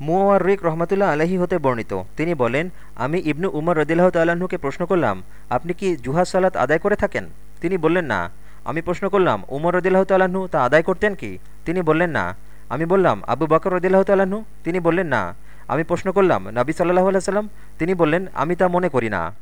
মুয়ারিক রহমতুল্লাহ আলহি হতে বর্ণিত। তিনি বলেন, আমি ইবনু উমর রদিল্লাহ তাল্লাহ্নকে প্রশ্ন করলাম, আপনি কি জুহা সালাত আদায় করে থাকেন? তিনি বললেন, না। আমি প্রশ্ন করলাম, উমর রদিল্লাহ তাল্লাহ্ন তা আদায় করতেন কি? তিনি বললেন, না। আমি বললাম, আবু বকর রদিল্লাহ তাল্লাহ্ন তিনি বললেন, না। আমি প্রশ্ন করলাম, নাবি সাল্লাহ আল্লাহ সাল্লাম তিনি বললেন, আমি তা মনে করি না।